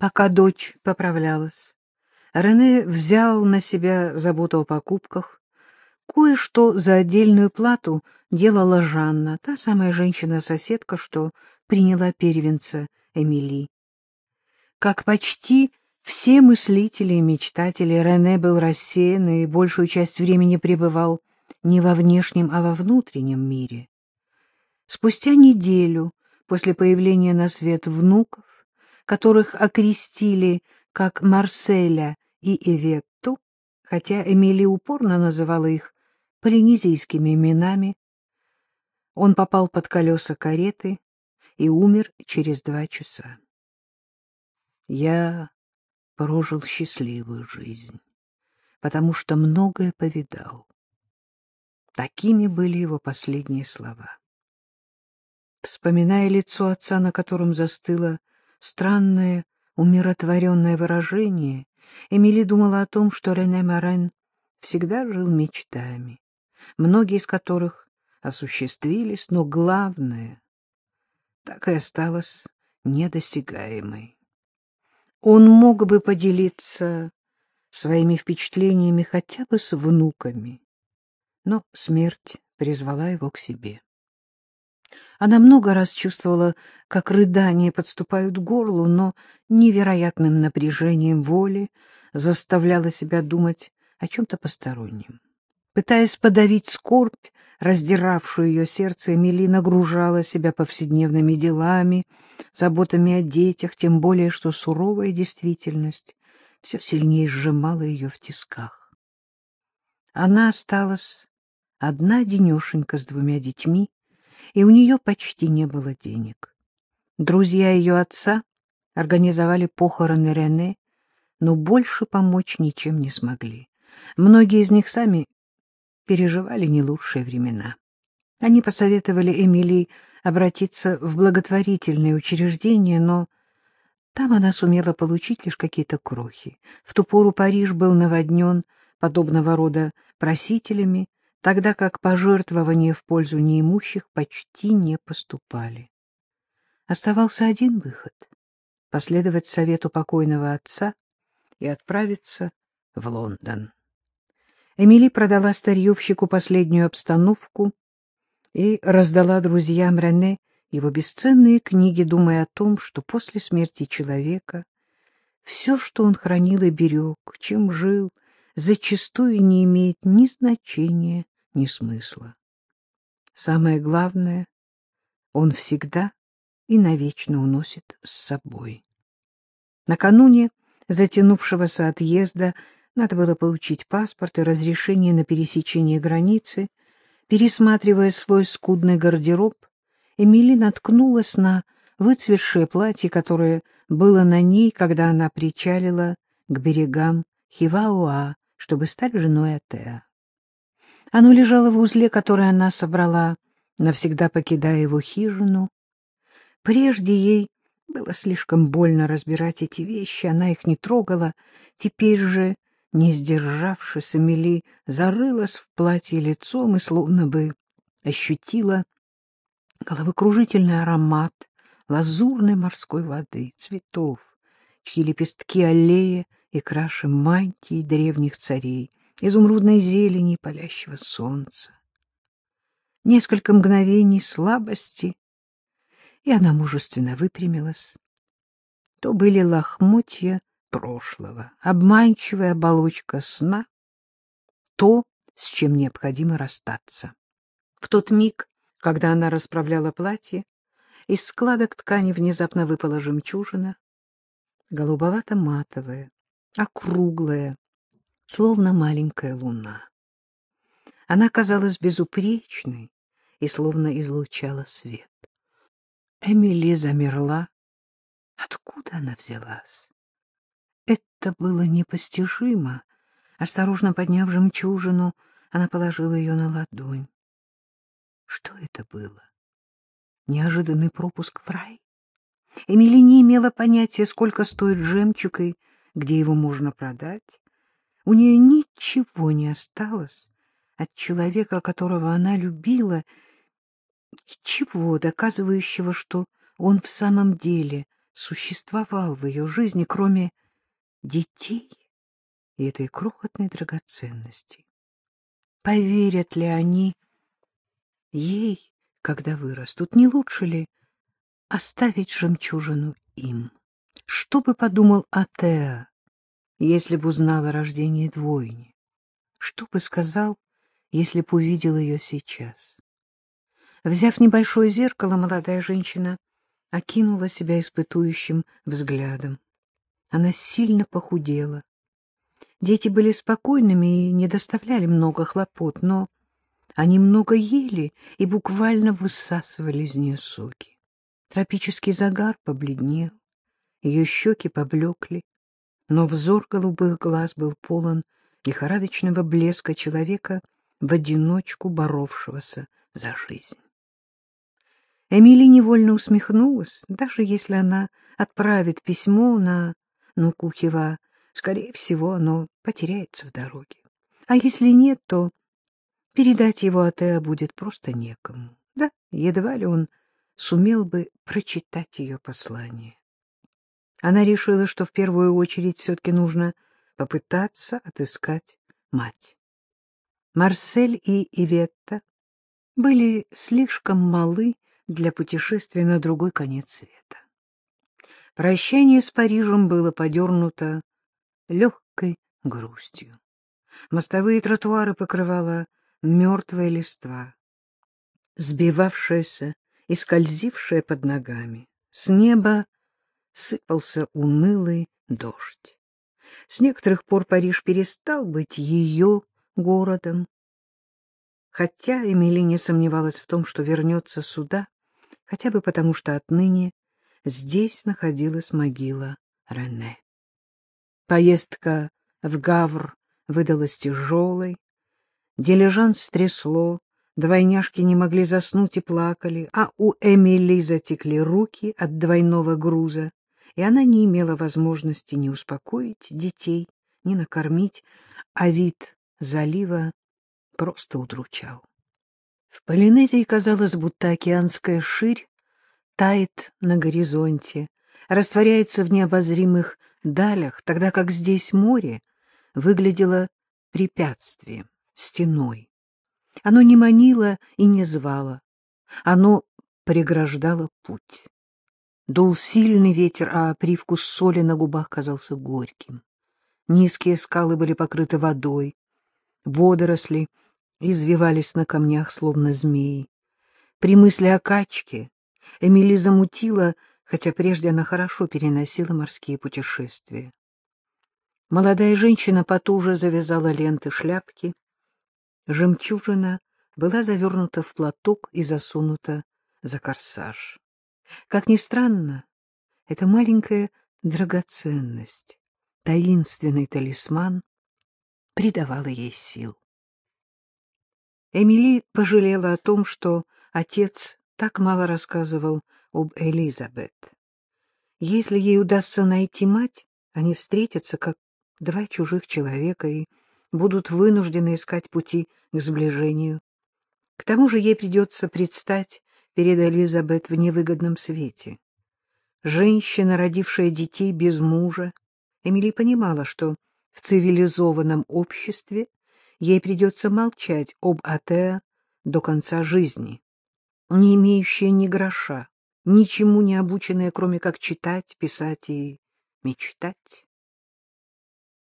Пока дочь поправлялась, Рене взял на себя заботу о покупках. Кое-что за отдельную плату делала Жанна, та самая женщина-соседка, что приняла первенца Эмили. Как почти все мыслители и мечтатели, Рене был рассеян и большую часть времени пребывал не во внешнем, а во внутреннем мире. Спустя неделю после появления на свет внуков, которых окрестили как Марселя и Эветту, хотя Эмили упорно называла их полинезийскими именами, он попал под колеса кареты и умер через два часа. Я прожил счастливую жизнь, потому что многое повидал. Такими были его последние слова. Вспоминая лицо отца, на котором застыло странное, умиротворенное выражение, Эмили думала о том, что Рене Морен всегда жил мечтами, многие из которых осуществились, но главное так и осталось недосягаемой. Он мог бы поделиться своими впечатлениями хотя бы с внуками, но смерть призвала его к себе. Она много раз чувствовала, как рыдания подступают к горлу, но невероятным напряжением воли заставляла себя думать о чем-то постороннем. Пытаясь подавить скорбь, раздиравшую ее сердце, Эмили нагружала себя повседневными делами, заботами о детях, тем более, что суровая действительность все сильнее сжимала ее в тисках. Она осталась одна денешенька с двумя детьми, и у нее почти не было денег. Друзья ее отца организовали похороны Рене, но больше помочь ничем не смогли. Многие из них сами переживали не лучшие времена. Они посоветовали Эмилии обратиться в благотворительные учреждения, но там она сумела получить лишь какие-то крохи. В ту пору Париж был наводнен подобного рода просителями, тогда как пожертвования в пользу неимущих почти не поступали. Оставался один выход — последовать совету покойного отца и отправиться в Лондон. Эмили продала старьевщику последнюю обстановку и раздала друзьям Рене его бесценные книги, думая о том, что после смерти человека все, что он хранил и берег, чем жил, зачастую не имеет ни значения, ни смысла. Самое главное, он всегда и навечно уносит с собой. Накануне затянувшегося отъезда надо было получить паспорт и разрешение на пересечение границы. Пересматривая свой скудный гардероб, Эмили наткнулась на выцветшее платье, которое было на ней, когда она причалила к берегам Хивауа, чтобы стать женой Атеа. Оно лежало в узле, который она собрала, навсегда покидая его хижину. Прежде ей было слишком больно разбирать эти вещи, она их не трогала. Теперь же, не сдержавшись, Эмили зарылась в платье лицом и словно бы ощутила головокружительный аромат лазурной морской воды, цветов, чьи лепестки аллея и краши мантии древних царей, изумрудной зелени палящего солнца. Несколько мгновений слабости, и она мужественно выпрямилась. То были лохмотья прошлого, обманчивая оболочка сна, то, с чем необходимо расстаться. В тот миг, когда она расправляла платье, из складок ткани внезапно выпала жемчужина, голубовато-матовая, округлая, словно маленькая луна. Она казалась безупречной и словно излучала свет. Эмили замерла. Откуда она взялась? Это было непостижимо. Осторожно подняв жемчужину, она положила ее на ладонь. Что это было? Неожиданный пропуск в рай? Эмили не имела понятия, сколько стоит жемчуг и где его можно продать. У нее ничего не осталось от человека, которого она любила, ничего доказывающего, что он в самом деле существовал в ее жизни, кроме детей и этой крохотной драгоценности. Поверят ли они ей, когда вырастут, не лучше ли оставить жемчужину им? Что бы подумал Атеа, если бы узнал о рождении двойни? Что бы сказал, если бы увидел ее сейчас? Взяв небольшое зеркало, молодая женщина окинула себя испытующим взглядом. Она сильно похудела. Дети были спокойными и не доставляли много хлопот, но они много ели и буквально высасывали из нее соки. Тропический загар побледнел, ее щеки поблекли, но взор голубых глаз был полон лихорадочного блеска человека, в одиночку боровшегося за жизнь. Эмили невольно усмехнулась, даже если она отправит письмо на Нукухева, скорее всего, оно потеряется в дороге. А если нет, то передать его Атеа будет просто некому. Да, едва ли он сумел бы прочитать ее послание. Она решила, что в первую очередь все-таки нужно попытаться отыскать мать. Марсель и Иветта были слишком малы для путешествия на другой конец света. Прощание с Парижем было подернуто легкой грустью. Мостовые тротуары покрывала мертвая листва, сбивавшаяся и скользившая под ногами. С неба сыпался унылый дождь. С некоторых пор Париж перестал быть ее городом. Хотя Эмили не сомневалась в том, что вернется сюда, хотя бы потому, что отныне здесь находилась могила Рене. Поездка в Гавр выдалась тяжелой, дилижанс стрясло, двойняшки не могли заснуть и плакали, а у Эмили затекли руки от двойного груза, и она не имела возможности ни успокоить детей, ни накормить, а вид залива просто удручал. В Полинезии казалось, будто океанская ширь тает на горизонте, растворяется в необозримых далях, тогда как здесь море выглядело препятствием, стеной. Оно не манило и не звало, оно преграждало путь. Дул сильный ветер, а привкус соли на губах казался горьким. Низкие скалы были покрыты водой, водоросли извивались на камнях, словно змеи. При мысли о качке Эмили замутила, хотя прежде она хорошо переносила морские путешествия. Молодая женщина потуже завязала ленты шляпки. Жемчужина была завернута в платок и засунута за корсаж. Как ни странно, эта маленькая драгоценность, таинственный талисман, придавала ей сил. Эмили пожалела о том, что отец так мало рассказывал об Элизабет. Если ей удастся найти мать, они встретятся как два чужих человека и будут вынуждены искать пути к сближению. К тому же ей придется предстать перед Элизабет в невыгодном свете. Женщина, родившая детей без мужа, Эмили понимала, что в цивилизованном обществе ей придется молчать об Атеа до конца жизни, не имеющая ни гроша, ничему не обученная, кроме как читать, писать и мечтать.